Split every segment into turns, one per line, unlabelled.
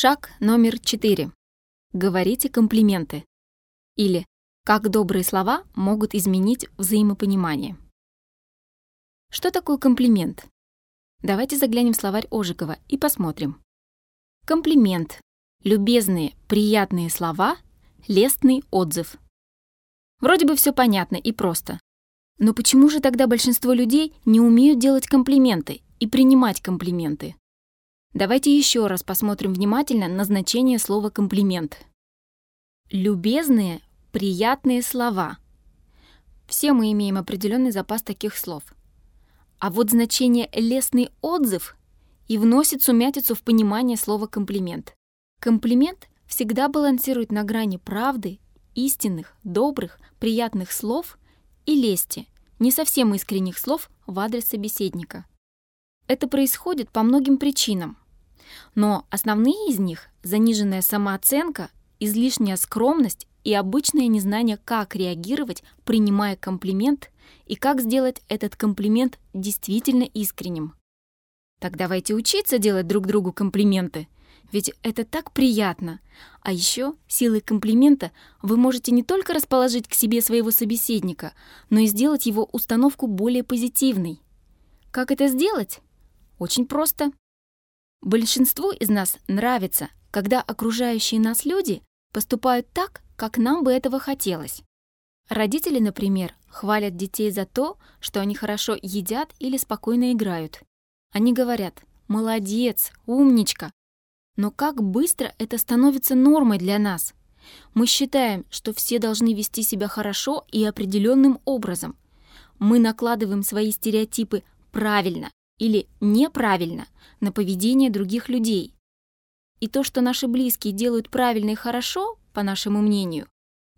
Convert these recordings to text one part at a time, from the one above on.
Шаг номер четыре. Говорите комплименты. Или как добрые слова могут изменить взаимопонимание. Что такое комплимент? Давайте заглянем в словарь Ожегова и посмотрим. Комплимент. Любезные, приятные слова, лестный отзыв. Вроде бы все понятно и просто. Но почему же тогда большинство людей не умеют делать комплименты и принимать комплименты? Давайте еще раз посмотрим внимательно на значение слова «комплимент». Любезные, приятные слова. Все мы имеем определенный запас таких слов. А вот значение «лестный отзыв» и вносит сумятицу в понимание слова «комплимент». Комплимент всегда балансирует на грани правды, истинных, добрых, приятных слов и лести, не совсем искренних слов в адрес собеседника. Это происходит по многим причинам. Но основные из них – заниженная самооценка, излишняя скромность и обычное незнание, как реагировать, принимая комплимент, и как сделать этот комплимент действительно искренним. Так давайте учиться делать друг другу комплименты, ведь это так приятно. А еще силой комплимента вы можете не только расположить к себе своего собеседника, но и сделать его установку более позитивной. Как это сделать? Очень просто. Большинству из нас нравится, когда окружающие нас люди поступают так, как нам бы этого хотелось. Родители, например, хвалят детей за то, что они хорошо едят или спокойно играют. Они говорят «молодец», «умничка». Но как быстро это становится нормой для нас? Мы считаем, что все должны вести себя хорошо и определенным образом. Мы накладываем свои стереотипы правильно, или неправильно на поведение других людей. И то, что наши близкие делают правильно и хорошо, по нашему мнению,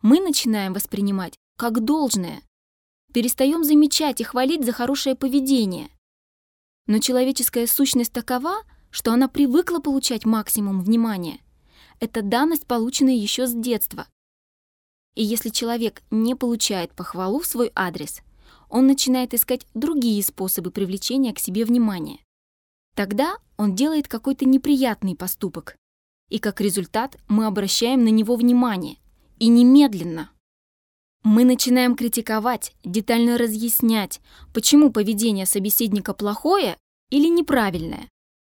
мы начинаем воспринимать как должное. Перестаем замечать и хвалить за хорошее поведение. Но человеческая сущность такова, что она привыкла получать максимум внимания. Это данность, полученная еще с детства. И если человек не получает похвалу в свой адрес, он начинает искать другие способы привлечения к себе внимания. Тогда он делает какой-то неприятный поступок. И как результат мы обращаем на него внимание. И немедленно. Мы начинаем критиковать, детально разъяснять, почему поведение собеседника плохое или неправильное,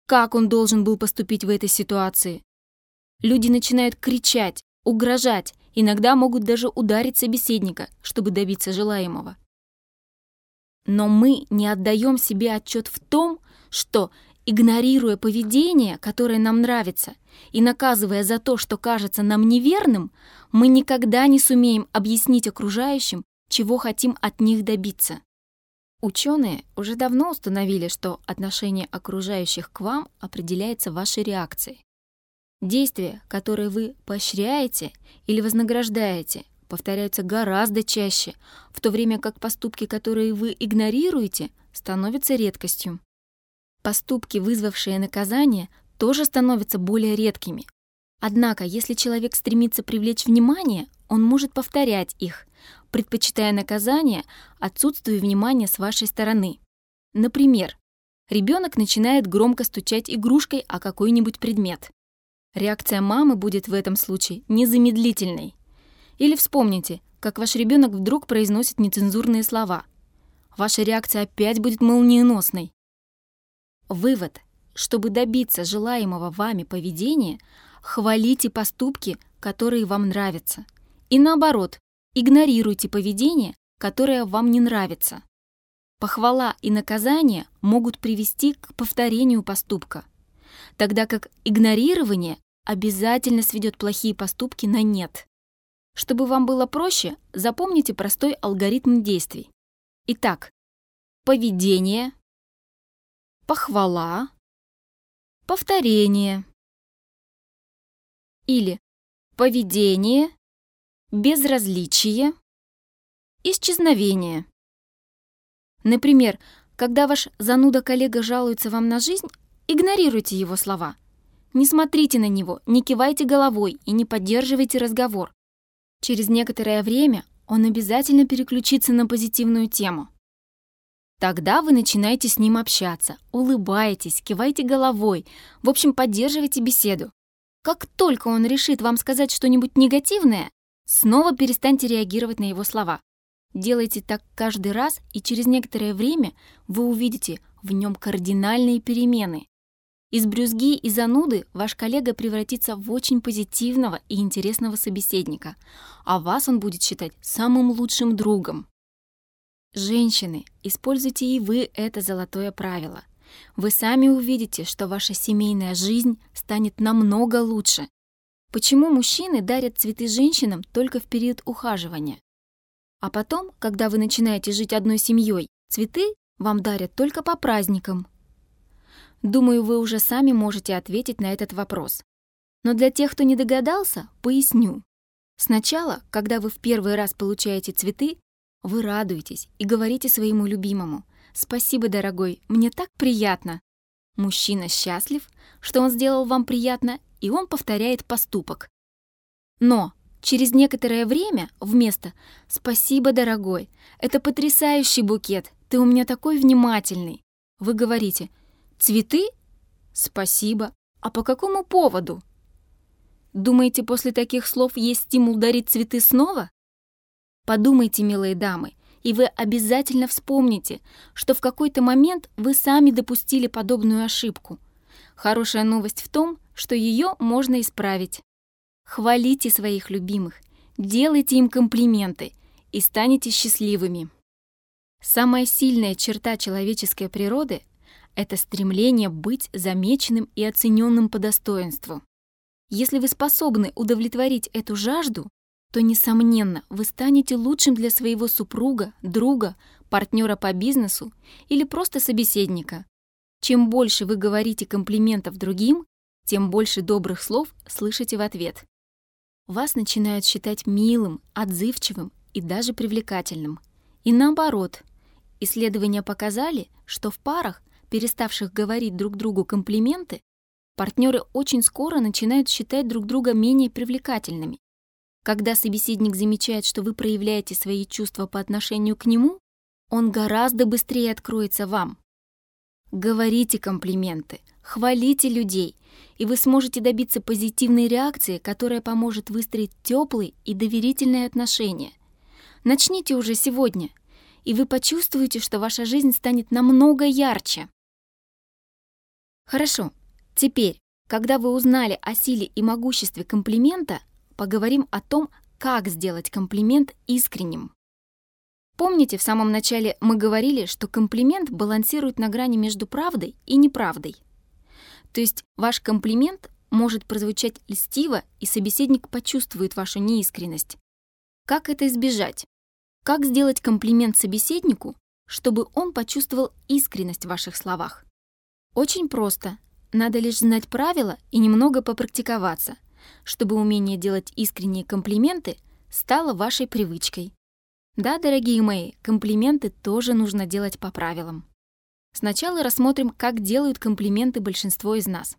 как он должен был поступить в этой ситуации. Люди начинают кричать, угрожать, иногда могут даже ударить собеседника, чтобы добиться желаемого. Но мы не отдаем себе отчет в том, что, игнорируя поведение, которое нам нравится, и наказывая за то, что кажется нам неверным, мы никогда не сумеем объяснить окружающим, чего хотим от них добиться. Ученые уже давно установили, что отношение окружающих к вам определяется вашей реакцией. Действия, которые вы поощряете или вознаграждаете, повторяются гораздо чаще, в то время как поступки, которые вы игнорируете, становятся редкостью. Поступки, вызвавшие наказание, тоже становятся более редкими. Однако, если человек стремится привлечь внимание, он может повторять их, предпочитая наказание отсутствию внимания с вашей стороны. Например, ребенок начинает громко стучать игрушкой о какой-нибудь предмет. Реакция мамы будет в этом случае незамедлительной. Или вспомните, как ваш ребенок вдруг произносит нецензурные слова. Ваша реакция опять будет молниеносной. Вывод. Чтобы добиться желаемого вами поведения, хвалите поступки, которые вам нравятся. И наоборот, игнорируйте поведение, которое вам не нравится. Похвала и наказание могут привести к повторению поступка, тогда как игнорирование обязательно сведет плохие поступки на нет. Чтобы вам было проще, запомните простой алгоритм действий. Итак, поведение, похвала, повторение. Или поведение, безразличие, исчезновение. Например, когда ваш зануда-коллега жалуется вам на жизнь, игнорируйте его слова. Не смотрите на него, не кивайте головой и не поддерживайте разговор. Через некоторое время он обязательно переключится на позитивную тему. Тогда вы начинаете с ним общаться, улыбаетесь, киваете головой, в общем, поддерживаете беседу. Как только он решит вам сказать что-нибудь негативное, снова перестаньте реагировать на его слова. Делайте так каждый раз, и через некоторое время вы увидите в нем кардинальные перемены. Из брюзги и зануды ваш коллега превратится в очень позитивного и интересного собеседника, а вас он будет считать самым лучшим другом. Женщины, используйте и вы это золотое правило. Вы сами увидите, что ваша семейная жизнь станет намного лучше. Почему мужчины дарят цветы женщинам только в период ухаживания? А потом, когда вы начинаете жить одной семьей, цветы вам дарят только по праздникам. Думаю, вы уже сами можете ответить на этот вопрос. Но для тех, кто не догадался, поясню. Сначала, когда вы в первый раз получаете цветы, вы радуетесь и говорите своему любимому «Спасибо, дорогой, мне так приятно». Мужчина счастлив, что он сделал вам приятно, и он повторяет поступок. Но Через некоторое время вместо «Спасибо, дорогой, это потрясающий букет, ты у меня такой внимательный», вы говорите «Цветы? Спасибо. А по какому поводу?» Думаете, после таких слов есть стимул дарить цветы снова? Подумайте, милые дамы, и вы обязательно вспомните, что в какой-то момент вы сами допустили подобную ошибку. Хорошая новость в том, что ее можно исправить. Хвалите своих любимых, делайте им комплименты и станете счастливыми. Самая сильная черта человеческой природы — это стремление быть замеченным и оцененным по достоинству. Если вы способны удовлетворить эту жажду, то, несомненно, вы станете лучшим для своего супруга, друга, партнера по бизнесу или просто собеседника. Чем больше вы говорите комплиментов другим, тем больше добрых слов слышите в ответ вас начинают считать милым, отзывчивым и даже привлекательным. И наоборот, исследования показали, что в парах, переставших говорить друг другу комплименты, партнеры очень скоро начинают считать друг друга менее привлекательными. Когда собеседник замечает, что вы проявляете свои чувства по отношению к нему, он гораздо быстрее откроется вам. Говорите комплименты, хвалите людей, и вы сможете добиться позитивной реакции, которая поможет выстроить теплые и доверительные отношения. Начните уже сегодня, и вы почувствуете, что ваша жизнь станет намного ярче. Хорошо, теперь, когда вы узнали о силе и могуществе комплимента, поговорим о том, как сделать комплимент искренним. Помните, в самом начале мы говорили, что комплимент балансирует на грани между правдой и неправдой. То есть ваш комплимент может прозвучать льстиво, и собеседник почувствует вашу неискренность. Как это избежать? Как сделать комплимент собеседнику, чтобы он почувствовал искренность в ваших словах? Очень просто. Надо лишь знать правила и немного попрактиковаться, чтобы умение делать искренние комплименты стало вашей привычкой. Да, дорогие мои, комплименты тоже нужно делать по правилам. Сначала рассмотрим, как делают комплименты большинство из нас.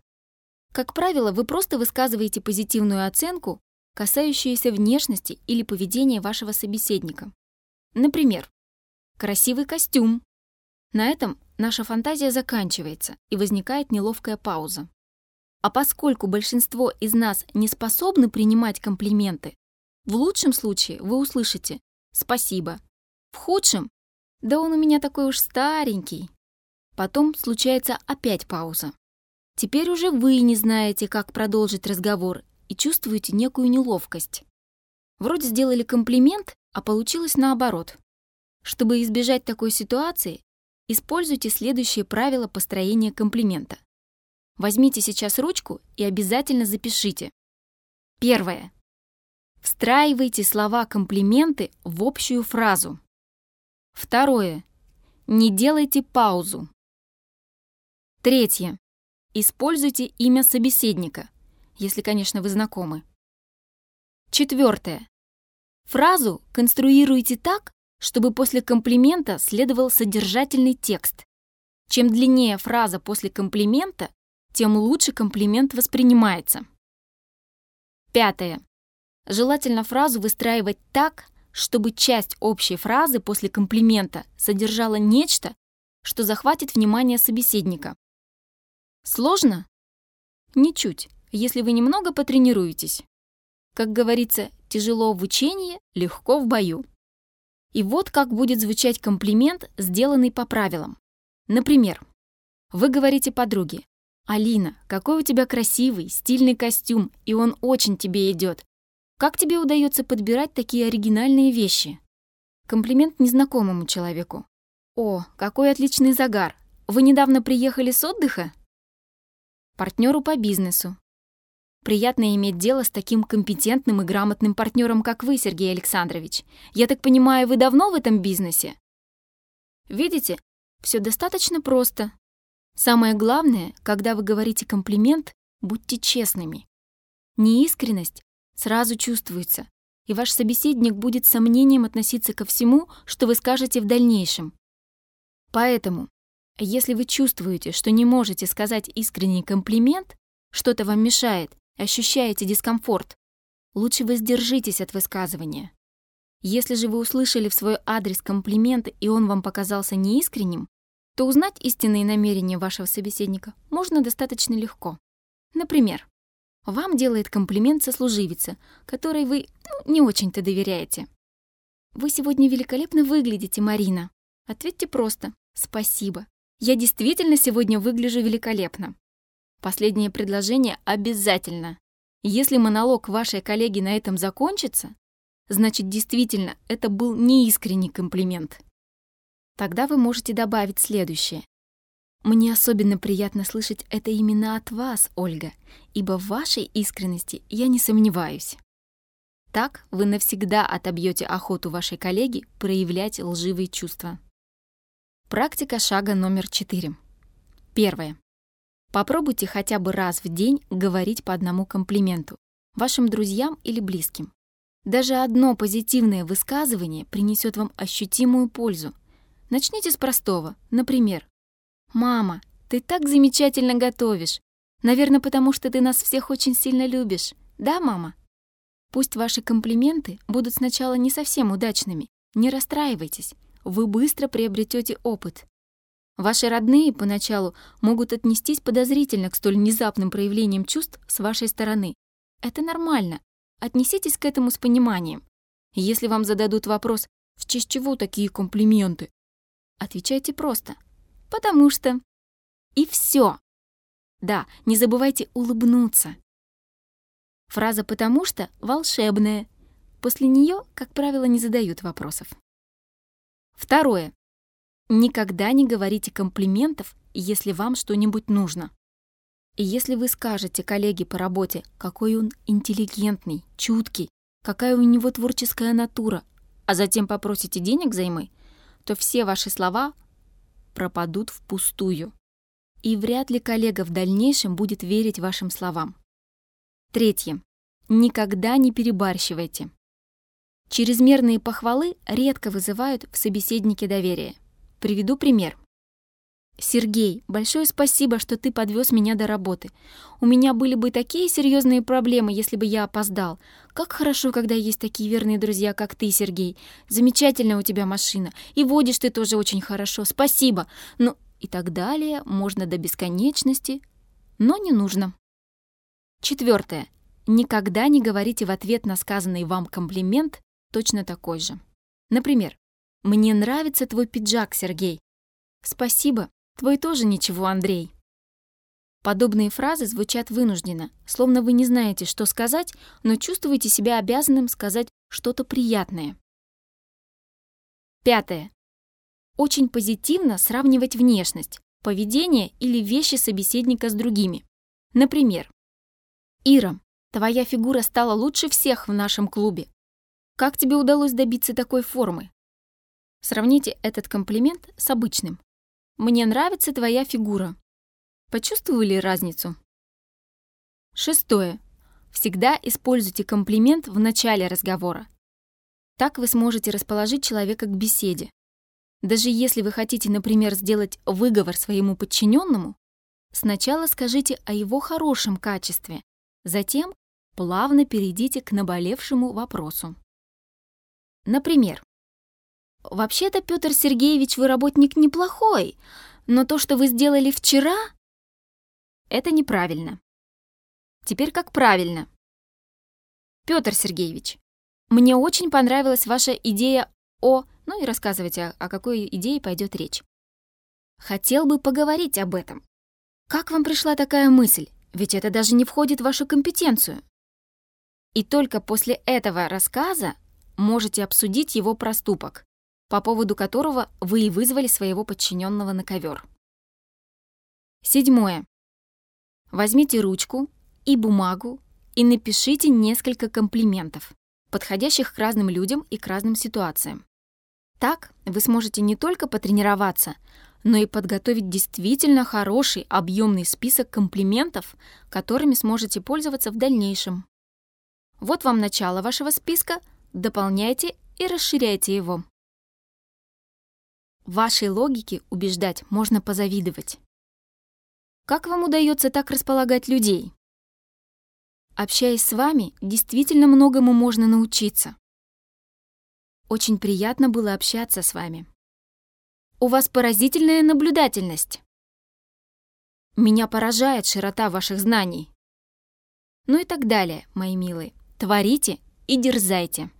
Как правило, вы просто высказываете позитивную оценку, касающуюся внешности или поведения вашего собеседника. Например, «красивый костюм». На этом наша фантазия заканчивается, и возникает неловкая пауза. А поскольку большинство из нас не способны принимать комплименты, в лучшем случае вы услышите «спасибо», в худшем «да он у меня такой уж старенький». Потом случается опять пауза. Теперь уже вы не знаете, как продолжить разговор и чувствуете некую неловкость. Вроде сделали комплимент, а получилось наоборот. Чтобы избежать такой ситуации, используйте следующие правила построения комплимента. Возьмите сейчас ручку и обязательно запишите. Первое. Встраивайте слова-комплименты в общую фразу. Второе. Не делайте паузу. Третье. Используйте имя собеседника, если, конечно, вы знакомы. Четвертое. Фразу конструируйте так, чтобы после комплимента следовал содержательный текст. Чем длиннее фраза после комплимента, тем лучше комплимент воспринимается. Пятое. Желательно фразу выстраивать так, чтобы часть общей фразы после комплимента содержала нечто, что захватит внимание собеседника. Сложно? Ничуть. если вы немного потренируетесь. Как говорится, тяжело в учении, легко в бою. И вот как будет звучать комплимент, сделанный по правилам. Например, вы говорите подруге, «Алина, какой у тебя красивый, стильный костюм, и он очень тебе идет. Как тебе удается подбирать такие оригинальные вещи?» Комплимент незнакомому человеку. «О, какой отличный загар! Вы недавно приехали с отдыха?» Партнеру по бизнесу. Приятно иметь дело с таким компетентным и грамотным партнером, как вы, Сергей Александрович. Я так понимаю, вы давно в этом бизнесе? Видите, все достаточно просто. Самое главное, когда вы говорите комплимент, будьте честными. Неискренность сразу чувствуется, и ваш собеседник будет с сомнением относиться ко всему, что вы скажете в дальнейшем. Поэтому, если вы чувствуете, что не можете сказать искренний комплимент, что-то вам мешает, ощущаете дискомфорт, лучше воздержитесь от высказывания. Если же вы услышали в свой адрес комплимент, и он вам показался неискренним, то узнать истинные намерения вашего собеседника можно достаточно легко. Например, вам делает комплимент сослуживица, которой вы ну, не очень-то доверяете. «Вы сегодня великолепно выглядите, Марина». Ответьте просто «Спасибо. Я действительно сегодня выгляжу великолепно». Последнее предложение обязательно. Если монолог вашей коллеги на этом закончится, значит, действительно, это был неискренний комплимент. Тогда вы можете добавить следующее. Мне особенно приятно слышать это именно от вас, Ольга, ибо в вашей искренности я не сомневаюсь. Так вы навсегда отобьете охоту вашей коллеги проявлять лживые чувства. Практика шага номер четыре. Первое. Попробуйте хотя бы раз в день говорить по одному комплименту вашим друзьям или близким. Даже одно позитивное высказывание принесет вам ощутимую пользу. Начните с простого. Например, «Мама, ты так замечательно готовишь. Наверное, потому что ты нас всех очень сильно любишь. Да, мама?» Пусть ваши комплименты будут сначала не совсем удачными. Не расстраивайтесь. Вы быстро приобретете опыт. Ваши родные поначалу могут отнестись подозрительно к столь внезапным проявлениям чувств с вашей стороны. Это нормально. Отнеситесь к этому с пониманием. Если вам зададут вопрос «В честь чего такие комплименты?», отвечайте просто «Потому что». И все. Да, не забывайте улыбнуться. Фраза «потому что» волшебная. После нее, как правило, не задают вопросов. Второе. Никогда не говорите комплиментов, если вам что-нибудь нужно. И если вы скажете коллеге по работе, какой он интеллигентный, чуткий, какая у него творческая натура, а затем попросите денег займы, то все ваши слова пропадут впустую. И вряд ли коллега в дальнейшем будет верить вашим словам. Третье. Никогда не перебарщивайте. Чрезмерные похвалы редко вызывают в собеседнике доверие. Приведу пример. «Сергей, большое спасибо, что ты подвез меня до работы. У меня были бы такие серьезные проблемы, если бы я опоздал. Как хорошо, когда есть такие верные друзья, как ты, Сергей. Замечательная у тебя машина. И водишь ты тоже очень хорошо. Спасибо. Ну, и так далее. Можно до бесконечности. Но не нужно. Четвертое. Никогда не говорите в ответ на сказанный вам комплимент точно такой же. Например, «Мне нравится твой пиджак, Сергей». «Спасибо, твой тоже ничего, Андрей». Подобные фразы звучат вынужденно, словно вы не знаете, что сказать, но чувствуете себя обязанным сказать что-то приятное. Пятое. Очень позитивно сравнивать внешность, поведение или вещи собеседника с другими. Например, «Ира, твоя фигура стала лучше всех в нашем клубе. Как тебе удалось добиться такой формы? Сравните этот комплимент с обычным. «Мне нравится твоя фигура». Почувствовали разницу? Шестое. Всегда используйте комплимент в начале разговора. Так вы сможете расположить человека к беседе. Даже если вы хотите, например, сделать выговор своему подчиненному, сначала скажите о его хорошем качестве, затем плавно перейдите к наболевшему вопросу. Например, Вообще-то, Петр Сергеевич, вы работник неплохой, но то, что вы сделали вчера, это неправильно. Теперь как правильно. Петр Сергеевич, мне очень понравилась ваша идея о... Ну и рассказывайте, о какой идее пойдет речь. Хотел бы поговорить об этом. Как вам пришла такая мысль? Ведь это даже не входит в вашу компетенцию. И только после этого рассказа можете обсудить его проступок, по поводу которого вы и вызвали своего подчиненного на ковер. Седьмое. Возьмите ручку и бумагу и напишите несколько комплиментов, подходящих к разным людям и к разным ситуациям. Так вы сможете не только потренироваться, но и подготовить действительно хороший объемный список комплиментов, которыми сможете пользоваться в дальнейшем. Вот вам начало вашего списка, дополняйте и расширяйте его. Вашей логике убеждать можно позавидовать. Как вам удается так располагать людей? Общаясь с вами, действительно многому можно научиться. Очень приятно было общаться с вами. У вас поразительная наблюдательность. Меня поражает широта ваших знаний. Ну и так далее, мои милые. Творите и дерзайте.